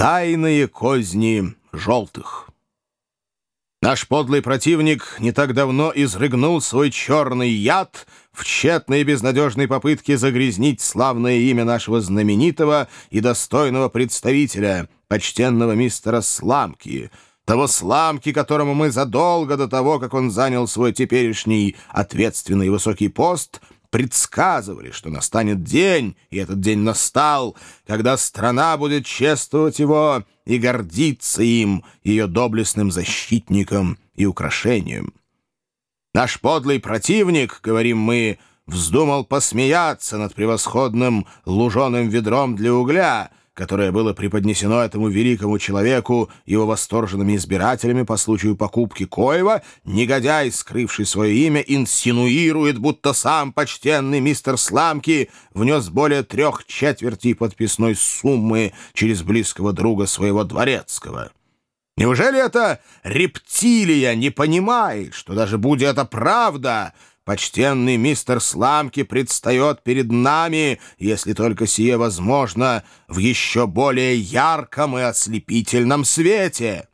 Тайные козни желтых. Наш подлый противник не так давно изрыгнул свой черный яд в тщетной и безнадежной попытке загрязнить славное имя нашего знаменитого и достойного представителя, почтенного мистера Сламки, того Сламки, которому мы задолго до того, как он занял свой теперешний ответственный и высокий пост — предсказывали, что настанет день, и этот день настал, когда страна будет чествовать его и гордиться им, ее доблестным защитником и украшением. Наш подлый противник, говорим мы, вздумал посмеяться над превосходным луженым ведром для угля — которое было преподнесено этому великому человеку его восторженными избирателями по случаю покупки Коева, негодяй, скрывший свое имя, инсинуирует, будто сам почтенный мистер Сламки внес более трех четвертей подписной суммы через близкого друга своего дворецкого. Неужели эта рептилия не понимает, что даже будь это правда — Почтенный мистер Сламки предстает перед нами, если только сие возможно, в еще более ярком и ослепительном свете.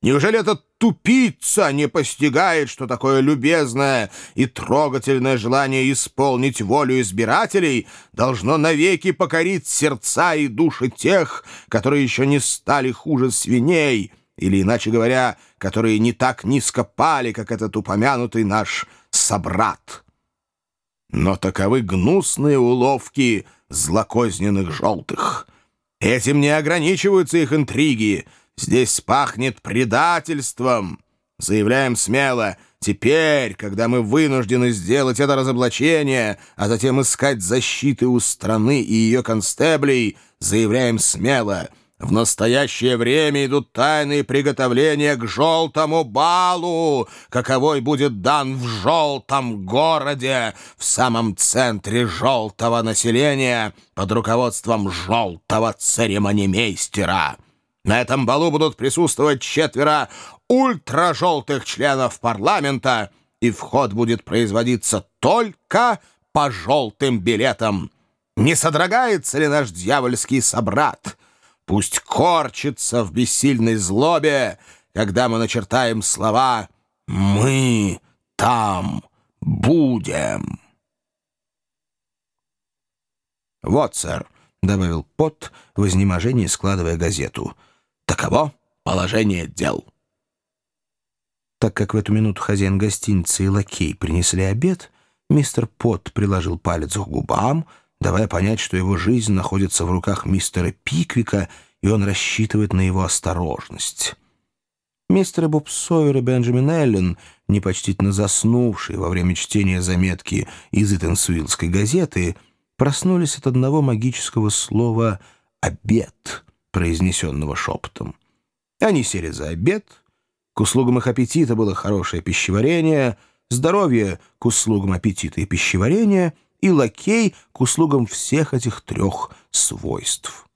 Неужели этот тупица не постигает, что такое любезное и трогательное желание исполнить волю избирателей должно навеки покорить сердца и души тех, которые еще не стали хуже свиней, или, иначе говоря, которые не так низко пали, как этот упомянутый наш собрат. Но таковы гнусные уловки злокозненных желтых. Этим не ограничиваются их интриги. Здесь пахнет предательством. Заявляем смело, теперь, когда мы вынуждены сделать это разоблачение, а затем искать защиты у страны и ее констеблей, заявляем смело — в настоящее время идут тайные приготовления к желтому балу, каковой будет дан в желтом городе, в самом центре желтого населения, под руководством желтого церемонимейстера. На этом балу будут присутствовать четверо ультражелтых членов парламента, и вход будет производиться только по желтым билетам. Не содрогается ли наш дьявольский собрат?» Пусть корчится в бессильной злобе, когда мы начертаем слова «Мы там будем». «Вот, сэр», — добавил Пот в изнеможении, складывая газету, — «таково положение дел». Так как в эту минуту хозяин гостиницы и лакей принесли обед, мистер Пот приложил палец к губам — давая понять, что его жизнь находится в руках мистера Пиквика, и он рассчитывает на его осторожность. Мистер Боб Сойер и Бенджамин Эллен, непочтительно заснувшие во время чтения заметки из Итенсуилской газеты, проснулись от одного магического слова «обед», произнесенного шепотом. Они сели за обед. К услугам их аппетита было хорошее пищеварение, здоровье к услугам аппетита и пищеварения — и лакей к услугам всех этих трех свойств.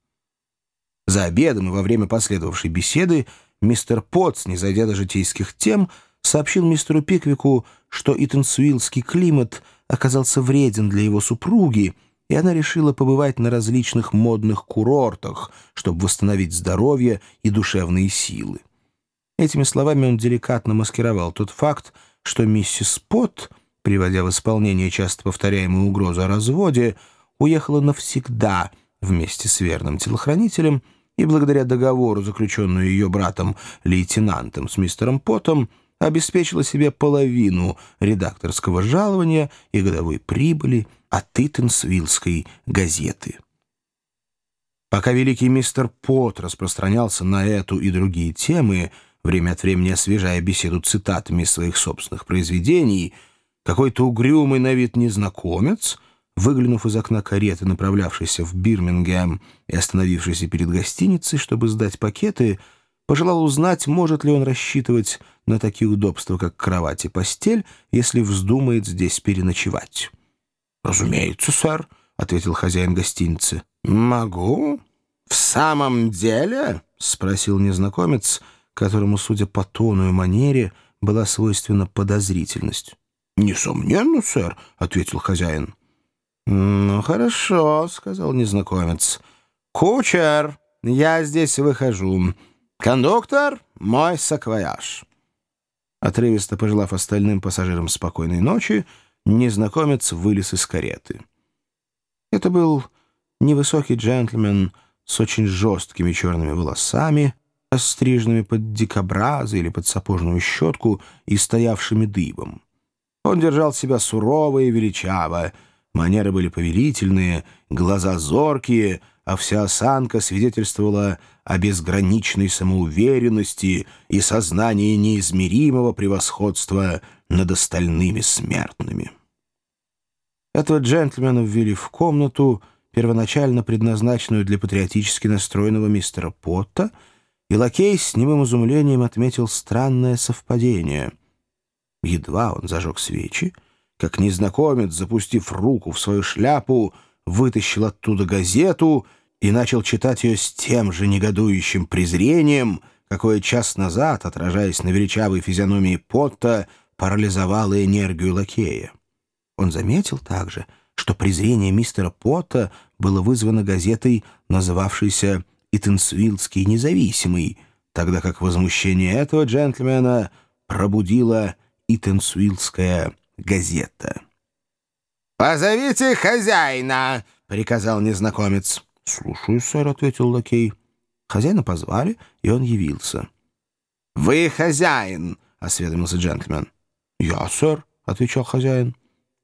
За обедом и во время последовавшей беседы мистер Потс, не зайдя до житейских тем, сообщил мистеру Пиквику, что итансуилский климат оказался вреден для его супруги, и она решила побывать на различных модных курортах, чтобы восстановить здоровье и душевные силы. Этими словами он деликатно маскировал тот факт, что миссис Пот — приводя в исполнение часто повторяемую угрозу о разводе, уехала навсегда вместе с верным телохранителем и благодаря договору, заключенному ее братом-лейтенантом с мистером Потом, обеспечила себе половину редакторского жалования и годовой прибыли от Итенсвиллской газеты. Пока великий мистер Пот распространялся на эту и другие темы, время от времени освежая беседу цитатами своих собственных произведений — какой-то угрюмый на вид незнакомец, выглянув из окна кареты, направлявшийся в Бирмингем и остановившийся перед гостиницей, чтобы сдать пакеты, пожелал узнать, может ли он рассчитывать на такие удобства, как кровать и постель, если вздумает здесь переночевать. «Разумеется, сэр», — ответил хозяин гостиницы. «Могу? В самом деле?» — спросил незнакомец, которому, судя по тону и манере, была свойственна подозрительность. «Несомненно, сэр», — ответил хозяин. «Ну, хорошо», — сказал незнакомец. «Кучер, я здесь выхожу. Кондуктор, мой саквояж». Отрывисто пожелав остальным пассажирам спокойной ночи, незнакомец вылез из кареты. Это был невысокий джентльмен с очень жесткими черными волосами, остриженными под дикобразы или под сапожную щетку и стоявшими дыбом. Он держал себя сурово и величаво, манеры были повелительные, глаза зоркие, а вся осанка свидетельствовала о безграничной самоуверенности и сознании неизмеримого превосходства над остальными смертными. Этого джентльмена ввели в комнату, первоначально предназначенную для патриотически настроенного мистера Потта, и лакей с немым изумлением отметил странное совпадение — Едва он зажег свечи, как незнакомец, запустив руку в свою шляпу, вытащил оттуда газету и начал читать ее с тем же негодующим презрением, какое час назад, отражаясь на величавой физиономии Потта, парализовало энергию лакея. Он заметил также, что презрение мистера Потта было вызвано газетой, называвшейся «Итенсвиллский независимый», тогда как возмущение этого джентльмена пробудило Итенсуилская газета. «Позовите хозяина!» — приказал незнакомец. «Слушаю, сэр», — ответил лакей. Хозяина позвали, и он явился. «Вы хозяин?» — осведомился джентльмен. «Я, сэр», — отвечал хозяин.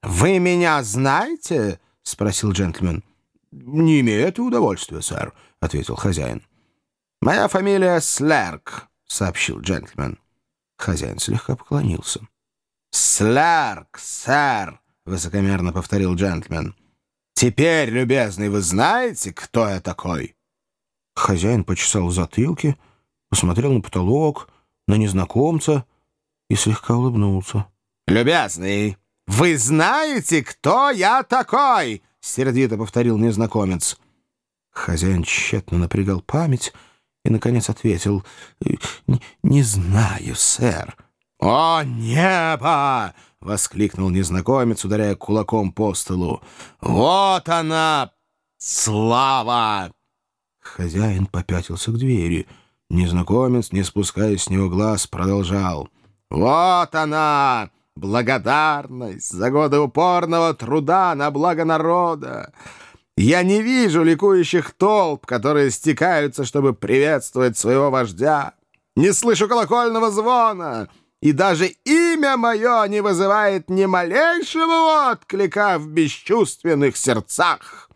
«Вы меня знаете?» — спросил джентльмен. «Не имею этого удовольствия, сэр», — ответил хозяин. «Моя фамилия Слерк», — сообщил джентльмен. Хозяин слегка поклонился. «Слярк, сэр!» — высокомерно повторил джентльмен. «Теперь, любезный, вы знаете, кто я такой?» Хозяин почесал затылки, посмотрел на потолок, на незнакомца и слегка улыбнулся. «Любезный, вы знаете, кто я такой?» — сердито повторил незнакомец. Хозяин тщетно напрягал память и, наконец, ответил. «Не знаю, сэр». «О, небо!» — воскликнул незнакомец, ударяя кулаком по столу. «Вот она, слава!» Хозяин попятился к двери. Незнакомец, не спуская с него глаз, продолжал. «Вот она, благодарность за годы упорного труда на благо народа! Я не вижу ликующих толп, которые стекаются, чтобы приветствовать своего вождя. Не слышу колокольного звона!» и даже имя мое не вызывает ни малейшего отклика в бесчувственных сердцах.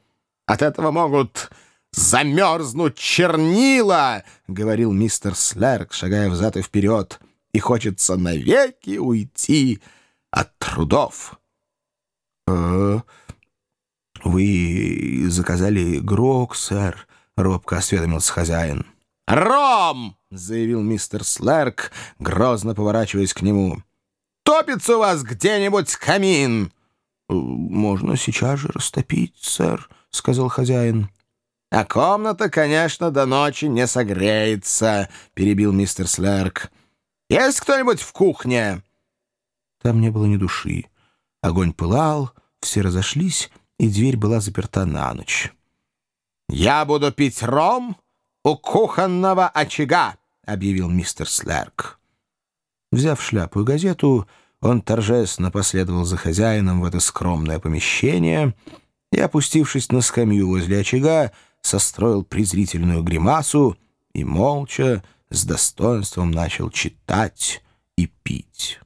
От этого могут замерзнуть чернила, — говорил мистер Слерк, шагая взад и вперед, — и хочется навеки уйти от трудов. «Э, — Вы заказали грок, сэр, — робко осведомился хозяин. — «Ром!» — заявил мистер Слерк, грозно поворачиваясь к нему. «Топится у вас где-нибудь камин?» «Можно сейчас же растопить, сэр», — сказал хозяин. «А комната, конечно, до ночи не согреется», — перебил мистер Слерк. «Есть кто-нибудь в кухне?» Там не было ни души. Огонь пылал, все разошлись, и дверь была заперта на ночь. «Я буду пить ром у кухонного очага», — объявил мистер Слерк. Взяв шляпу и газету, он торжественно последовал за хозяином в это скромное помещение и, опустившись на скамью возле очага, состроил презрительную гримасу и молча, с достоинством начал читать и пить.